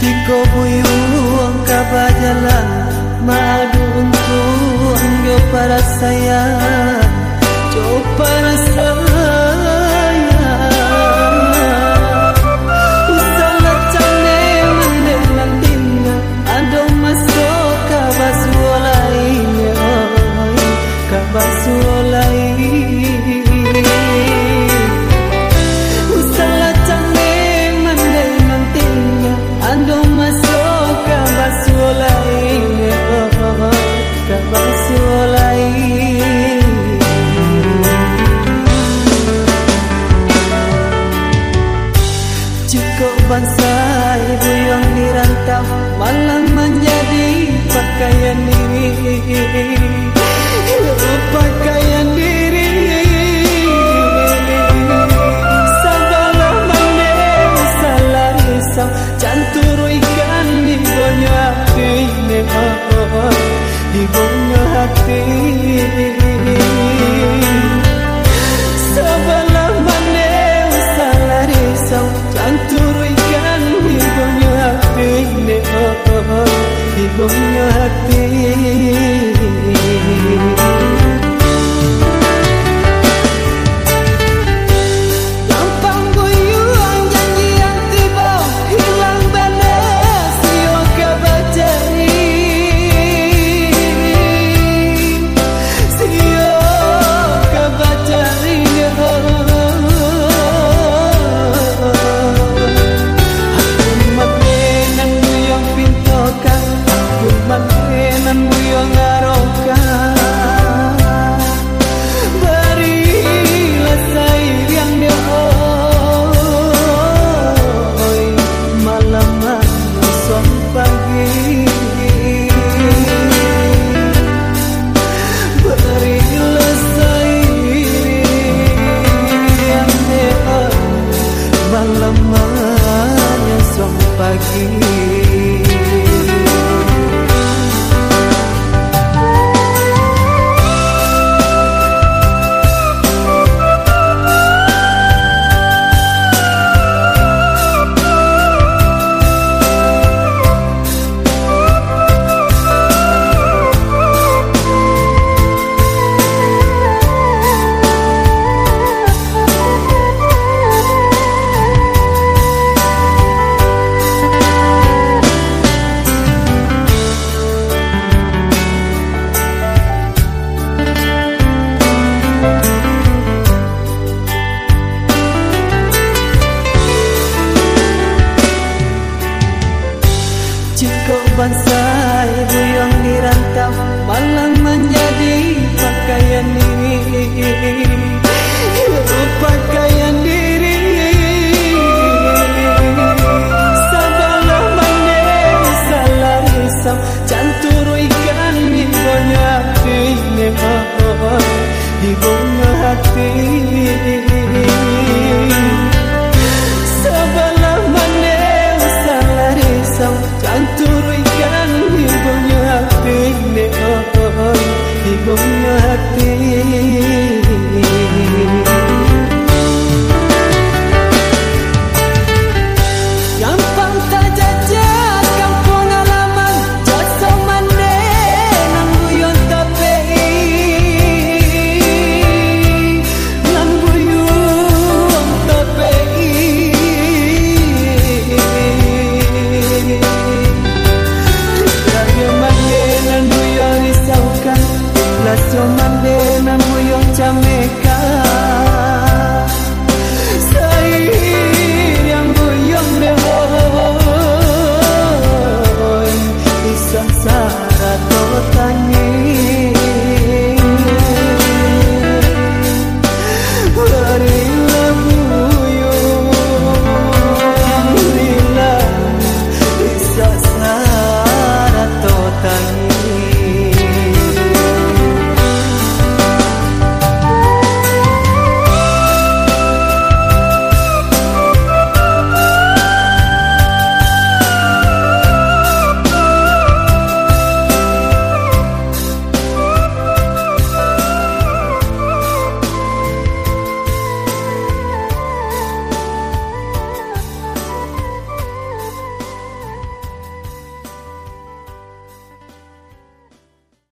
Tiko buyung kabajalan Madu ang anggo para saya Jauh para saya Kabasuo lainnya Kabasuo bangsa ibu yang dirantau malang menjadi pakaian ini lupa kaya thì di punya hati 关于。